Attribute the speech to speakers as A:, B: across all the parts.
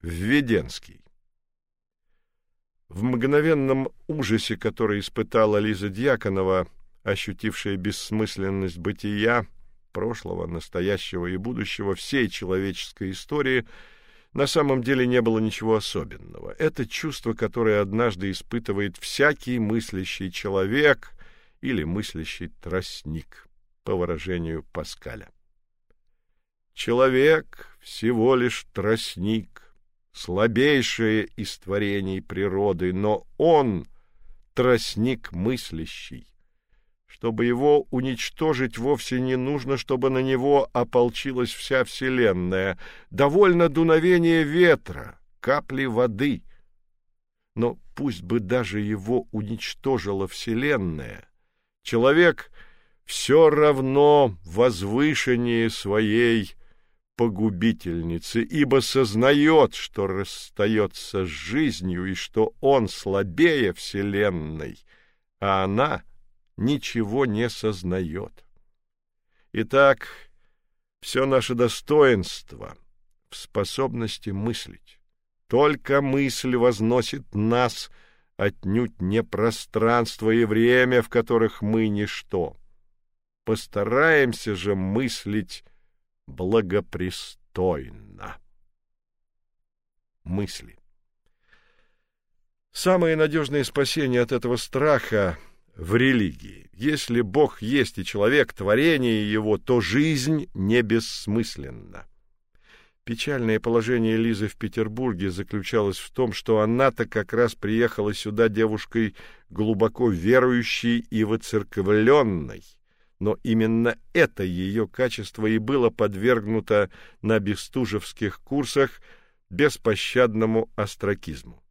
A: Введенский. В мгновенном ужасе, который испытала Лиза Дьяконова, ощутившая бессмысленность бытия, прошлого, настоящего и будущего всей человеческой истории, на самом деле не было ничего особенного. Это чувство, которое однажды испытывает всякий мыслящий человек или мыслящий тростник, по выражению Паскаля. Человек всего лишь тростник, слабейшее из творений природы, но он тростник мыслящий. Чтобы его уничтожить, вовсе не нужно, чтобы на него ополчилась вся вселенная. Довольно дуновения ветра, капли воды. Но пусть бы даже его уничтожила вселенная, человек все равно возвышеннее своей погубительницы, ибо сознает, что расстается с жизнью и что он слабее вселенной, а она ничего не сознает. Итак, все наше достоинство в способности мыслить. Только мысль возносит нас отнюдь не пространство и время, в которых мы ничто. Постараемся же мыслить благопристойно. Мысли. Самое надежное спасение от этого страха в религии. Если Бог есть и человек творение его, то жизнь не бессмысленна. Печальное положение Лизы в Петербурге заключалось в том, что она-то как раз приехала сюда девушкой глубоко верующей и воцерковленной но именно это ее качество и было подвергнуто на бестужевских курсах беспощадному остракизму.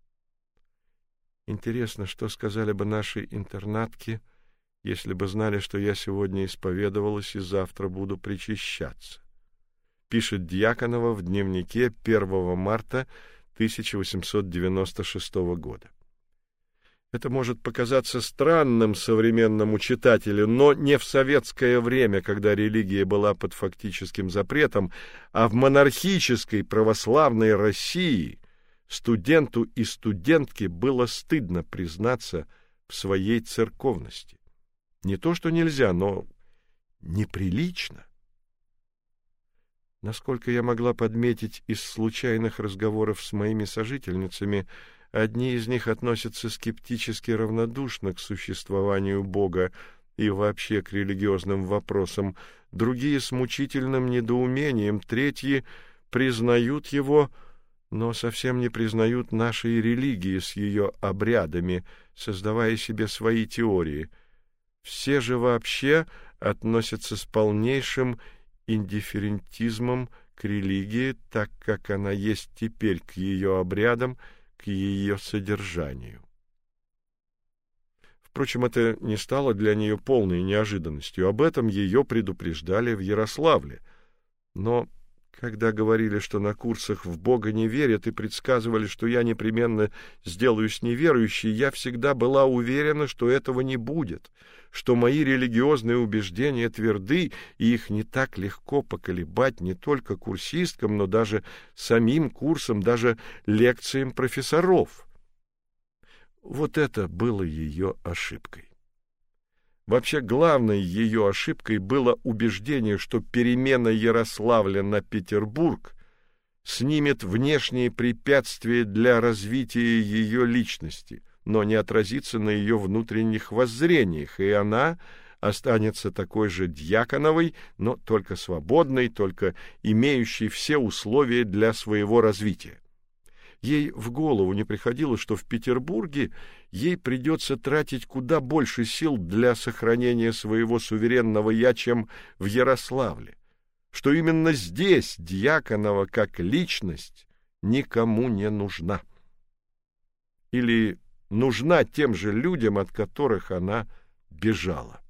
A: Интересно, что сказали бы наши интернатки, если бы знали, что я сегодня исповедовалась и завтра буду причащаться. Пишет Дьяконова в дневнике 1 марта 1896 года. Это может показаться странным современному читателю, но не в советское время, когда религия была под фактическим запретом, а в монархической православной России студенту и студентке было стыдно признаться в своей церковности. Не то, что нельзя, но неприлично. Насколько я могла подметить из случайных разговоров с моими сожительницами, Одни из них относятся скептически равнодушно к существованию Бога и вообще к религиозным вопросам, другие с мучительным недоумением, третьи признают его, но совсем не признают нашей религии с ее обрядами, создавая себе свои теории. Все же вообще относятся с полнейшим индифферентизмом к религии, так как она есть теперь к ее обрядам к ее содержанию. Впрочем, это не стало для нее полной неожиданностью. Об этом ее предупреждали в Ярославле. Но когда говорили, что на курсах в Бога не верят и предсказывали, что я непременно сделаюсь неверующей, я всегда была уверена, что этого не будет, что мои религиозные убеждения тверды, и их не так легко поколебать не только курсисткам, но даже самим курсам, даже лекциям профессоров. Вот это было ее ошибкой. Вообще главной ее ошибкой было убеждение, что перемена Ярославля на Петербург снимет внешние препятствия для развития ее личности, но не отразится на ее внутренних воззрениях, и она останется такой же дьяконовой, но только свободной, только имеющей все условия для своего развития. Ей в голову не приходило, что в Петербурге ей придется тратить куда больше сил для сохранения своего суверенного я, чем в Ярославле, что именно здесь Дьяконова как личность никому не нужна. Или нужна тем же людям, от которых она бежала.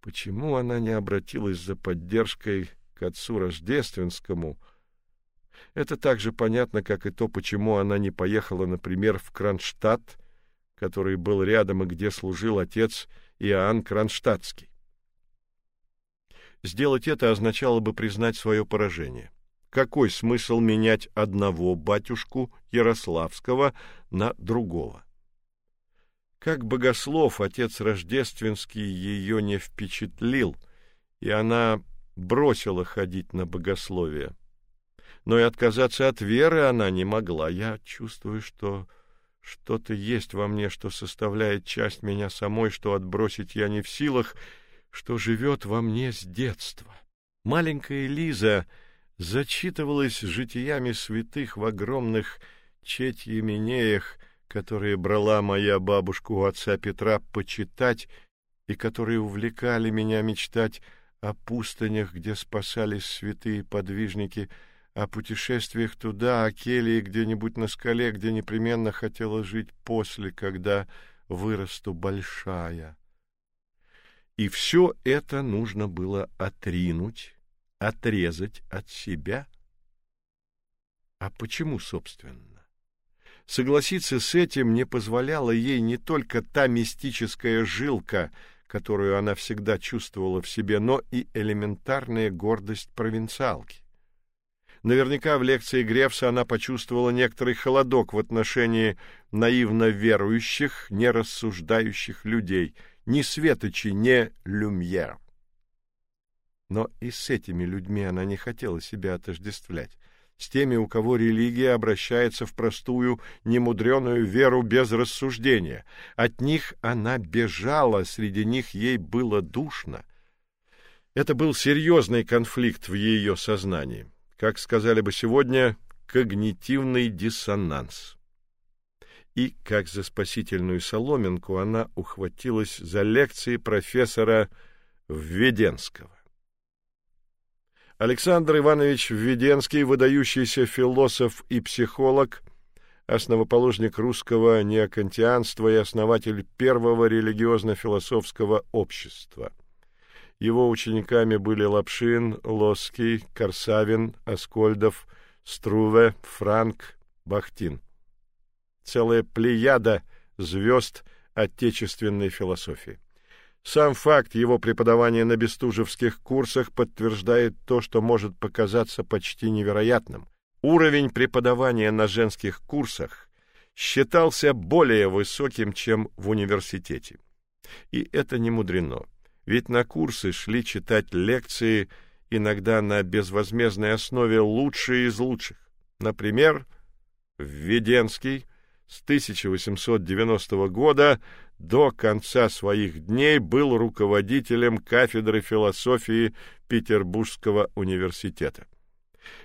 A: Почему она не обратилась за поддержкой к отцу Рождественскому, — это так же понятно, как и то, почему она не поехала, например, в Кронштадт, который был рядом и где служил отец Иоанн Кронштадтский. Сделать это означало бы признать свое поражение. какой смысл менять одного батюшку Ярославского на другого? Как богослов отец Рождественский ее не впечатлил, и она бросила ходить на богословие. Но и отказаться от веры она не могла. Я чувствую, что что-то есть во мне, что составляет часть меня самой, что отбросить я не в силах, что живет во мне с детства. Маленькая Лиза зачитывалась житиями святых в огромных четьеменеях, которые брала моя бабушка у отца Петра почитать и которые увлекали меня мечтать о пустынях, где спасались святые подвижники, о путешествиях туда, о келье где-нибудь на скале, где непременно хотела жить после, когда вырасту большая. И все это нужно было отринуть, отрезать от себя. А почему, собственно? Согласиться с этим не позволяла ей не только та мистическая жилка, которую она всегда чувствовала в себе, но и элементарная гордость провинциалки. Наверняка в лекции Грефса она почувствовала некоторый холодок в отношении наивно верующих, нерассуждающих людей — ни Светочи, ни Люмьер. Но и с этими людьми она не хотела себя отождествлять, с теми, у кого религия обращается в простую, немудреную веру без рассуждения. От них она бежала, среди них ей было душно. Это был серьезный конфликт в ее сознании, как сказали бы сегодня, когнитивный диссонанс и, как за спасительную соломинку, она ухватилась за лекции профессора Введенского. Александр Иванович Введенский, выдающийся философ и психолог, основоположник русского неокантианства и основатель первого религиозно-философского общества. Его учениками были Лапшин, Лоский, Корсавин, Аскольдов, Струве, Франк, Бахтин целая плеяда звезд отечественной философии. Сам факт его преподавания на бестужевских курсах подтверждает то, что может показаться почти невероятным. Уровень преподавания на женских курсах считался более высоким, чем в университете. И это не мудрено, ведь на курсы шли читать лекции иногда на безвозмездной основе лучшие из лучших. Например, Введенский с 1890 года до конца своих дней был руководителем кафедры философии Петербургского университета.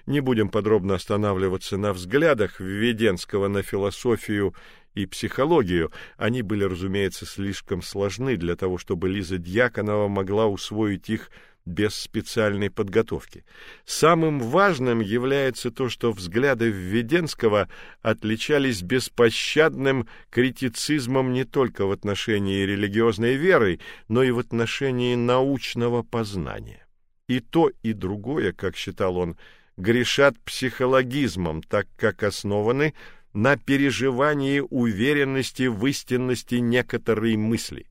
A: Не будем подробно останавливаться на взглядах Введенского на философию и психологию. Они были, разумеется, слишком сложны для того, чтобы Лиза Дьяконова могла усвоить их без специальной подготовки. Самым важным является то, что взгляды Введенского отличались беспощадным критицизмом не только в отношении религиозной веры, но и в отношении научного познания. И то, и другое, как считал он, грешат психологизмом, так как основаны на переживании уверенности в истинности некоторой мысли.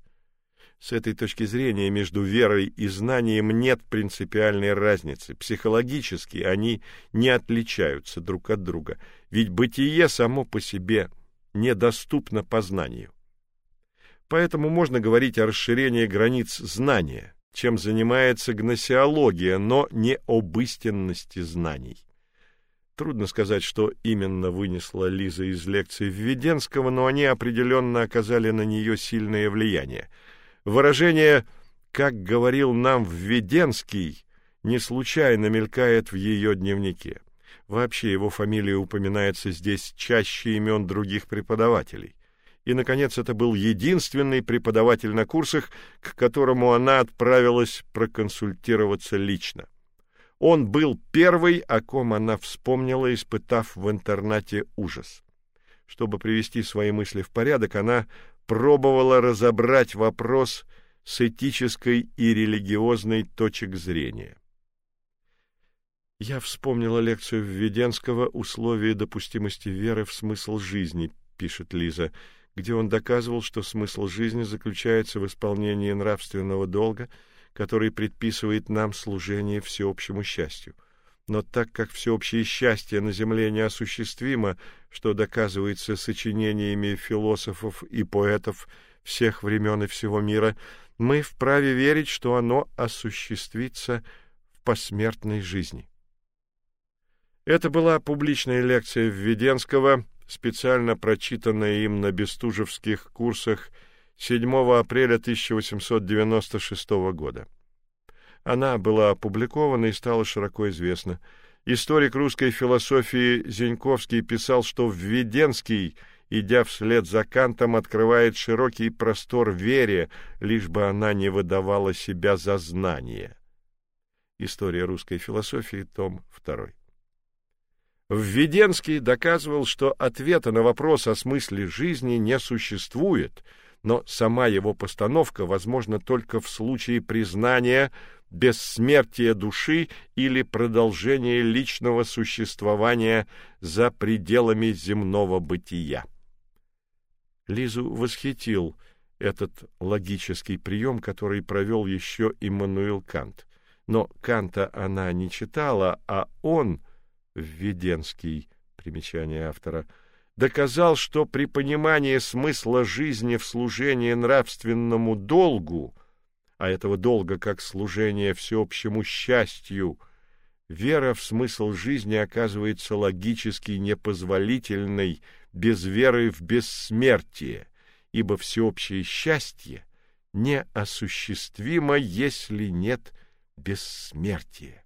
A: С этой точки зрения между верой и знанием нет принципиальной разницы. Психологически они не отличаются друг от друга, ведь бытие само по себе недоступно познанию. Поэтому можно говорить о расширении границ знания, чем занимается гносеология, но не об истинности знаний. Трудно сказать, что именно вынесла Лиза из лекций Введенского, но они определенно оказали на нее сильное влияние – Выражение «как говорил нам Введенский» не случайно мелькает в ее дневнике. Вообще его фамилия упоминается здесь чаще имен других преподавателей. И, наконец, это был единственный преподаватель на курсах, к которому она отправилась проконсультироваться лично. Он был первый, о ком она вспомнила, испытав в интернате ужас. Чтобы привести свои мысли в порядок, она пробовала разобрать вопрос с этической и религиозной точек зрения. Я вспомнила лекцию Введенского «Условия допустимости веры в смысл жизни», пишет Лиза, где он доказывал, что смысл жизни заключается в исполнении нравственного долга, который предписывает нам служение всеобщему счастью. Но так как всеобщее счастье на земле неосуществимо, что доказывается сочинениями философов и поэтов всех времен и всего мира, мы вправе верить, что оно осуществится в посмертной жизни. Это была публичная лекция Введенского, специально прочитанная им на Бестужевских курсах 7 апреля 1896 года. Она была опубликована и стала широко известна. Историк русской философии Зеньковский писал, что Введенский – идя вслед за Кантом, открывает широкий простор вере, лишь бы она не выдавала себя за знание. История русской философии, том 2. Введенский доказывал, что ответа на вопрос о смысле жизни не существует, но сама его постановка возможна только в случае признания бессмертия души или продолжения личного существования за пределами земного бытия. Лизу восхитил этот логический прием, который провел еще Иммануил Кант. Но Канта она не читала, а он, Введенский, примечание автора, доказал, что при понимании смысла жизни в служении нравственному долгу, а этого долга как служение всеобщему счастью, вера в смысл жизни оказывается логически непозволительной без веры в бессмертие, ибо всеобщее счастье неосуществимо, если нет бессмертия.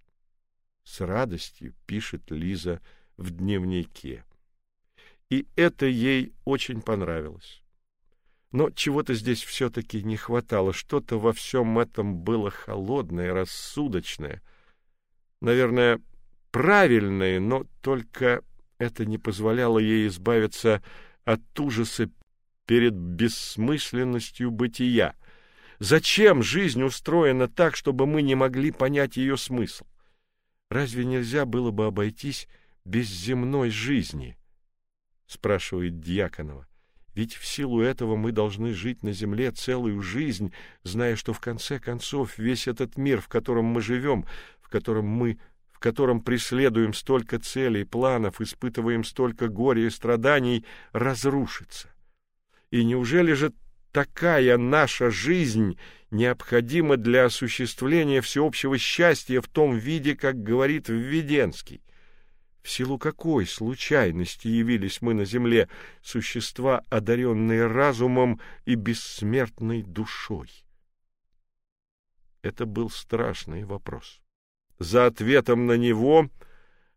A: С радостью пишет Лиза в дневнике. И это ей очень понравилось. Но чего-то здесь все таки не хватало, что-то во всем этом было холодное, рассудочное, наверное, правильное, но только это не позволяло ей избавиться от ужаса перед бессмысленностью бытия. Зачем жизнь устроена так, чтобы мы не могли понять ее смысл? Разве нельзя было бы обойтись без земной жизни? спрашивает Дьяконова. Ведь в силу этого мы должны жить на земле целую жизнь, зная, что в конце концов весь этот мир, в котором мы живем, в котором мы котором преследуем столько целей, планов, испытываем столько горя и страданий, разрушится. И неужели же такая наша жизнь необходима для осуществления всеобщего счастья в том виде, как говорит Введенский? В силу какой случайности явились мы на земле, существа, одаренные разумом и бессмертной душой? Это был страшный вопрос. За ответом на него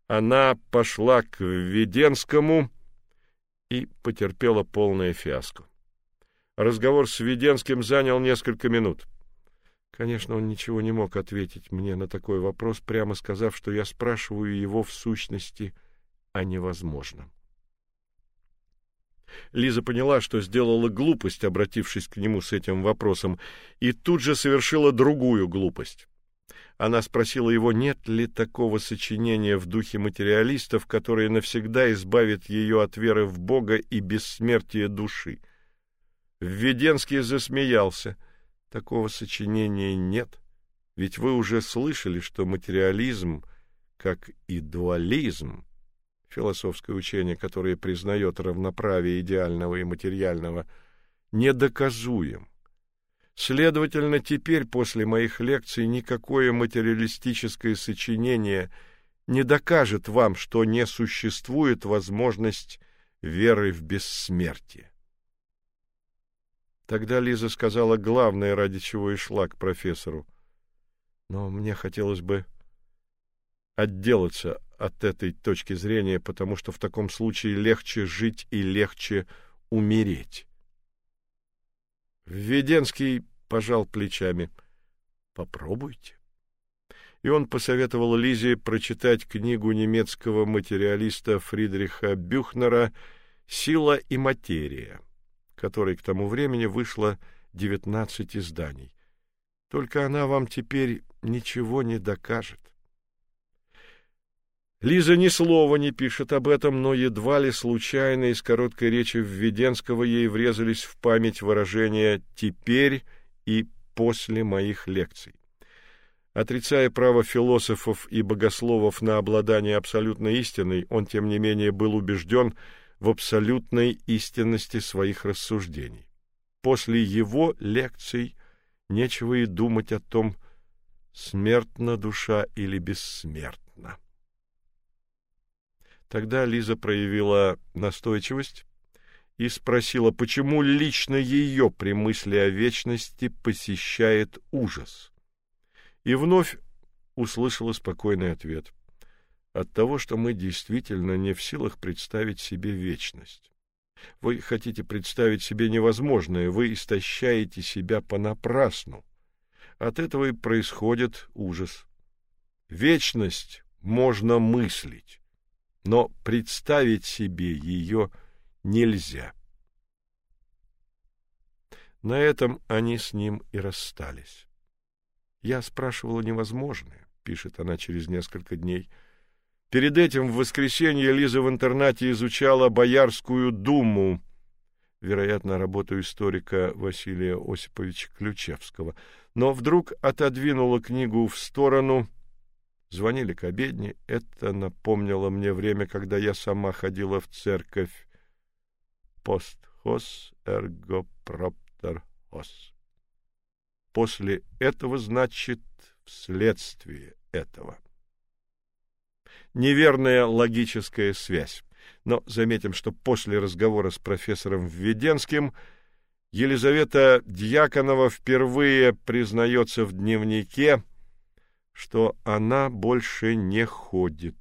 A: она пошла к Введенскому и потерпела полное фиаско. Разговор с Введенским занял несколько минут. Конечно, он ничего не мог ответить мне на такой вопрос, прямо сказав, что я спрашиваю его в сущности о невозможном. Лиза поняла, что сделала глупость, обратившись к нему с этим вопросом, и тут же совершила другую глупость. Она спросила его, нет ли такого сочинения в духе материалистов, которое навсегда избавит ее от веры в Бога и бессмертия души. Введенский засмеялся. Такого сочинения нет, ведь вы уже слышали, что материализм, как и дуализм, философское учение, которое признает равноправие идеального и материального, недоказуем. Следовательно, теперь после моих лекций никакое материалистическое сочинение не докажет вам, что не существует возможность веры в бессмертие. Тогда Лиза сказала главное, ради чего и шла к профессору. Но мне хотелось бы отделаться от этой точки зрения, потому что в таком случае легче жить и легче умереть. Введенский пожал плечами. Попробуйте. И он посоветовал Лизе прочитать книгу немецкого материалиста Фридриха Бюхнера Сила и материя, которой к тому времени вышло девятнадцать изданий. Только она вам теперь ничего не докажет. Лиза ни слова не пишет об этом, но едва ли случайно из короткой речи Введенского ей врезались в память выражения «теперь» и «после моих лекций». Отрицая право философов и богословов на обладание абсолютной истиной, он тем не менее был убежден в абсолютной истинности своих рассуждений. После его лекций нечего и думать о том, смертна душа или бессмертна. Тогда Лиза проявила настойчивость и спросила, почему лично ее при мысли о вечности посещает ужас. И вновь услышала спокойный ответ: от того, что мы действительно не в силах представить себе вечность. Вы хотите представить себе невозможное, вы истощаете себя понапрасну. От этого и происходит ужас. Вечность можно мыслить, но представить себе ее нельзя. На этом они с ним и расстались. Я спрашивала невозможное, пишет она через несколько дней. Перед этим в воскресенье Лиза в интернате изучала Боярскую думу, вероятно, работу историка Василия Осиповича Ключевского, но вдруг отодвинула книгу в сторону. Звонили к обедне, это напомнило мне время, когда я сама ходила в церковь. Пост хос эрго проптер хос. После этого значит вследствие этого неверная логическая связь. Но заметим, что после разговора с профессором Введенским Елизавета Дьяконова впервые признается в дневнике, что она больше не ходит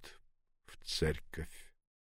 A: в церковь.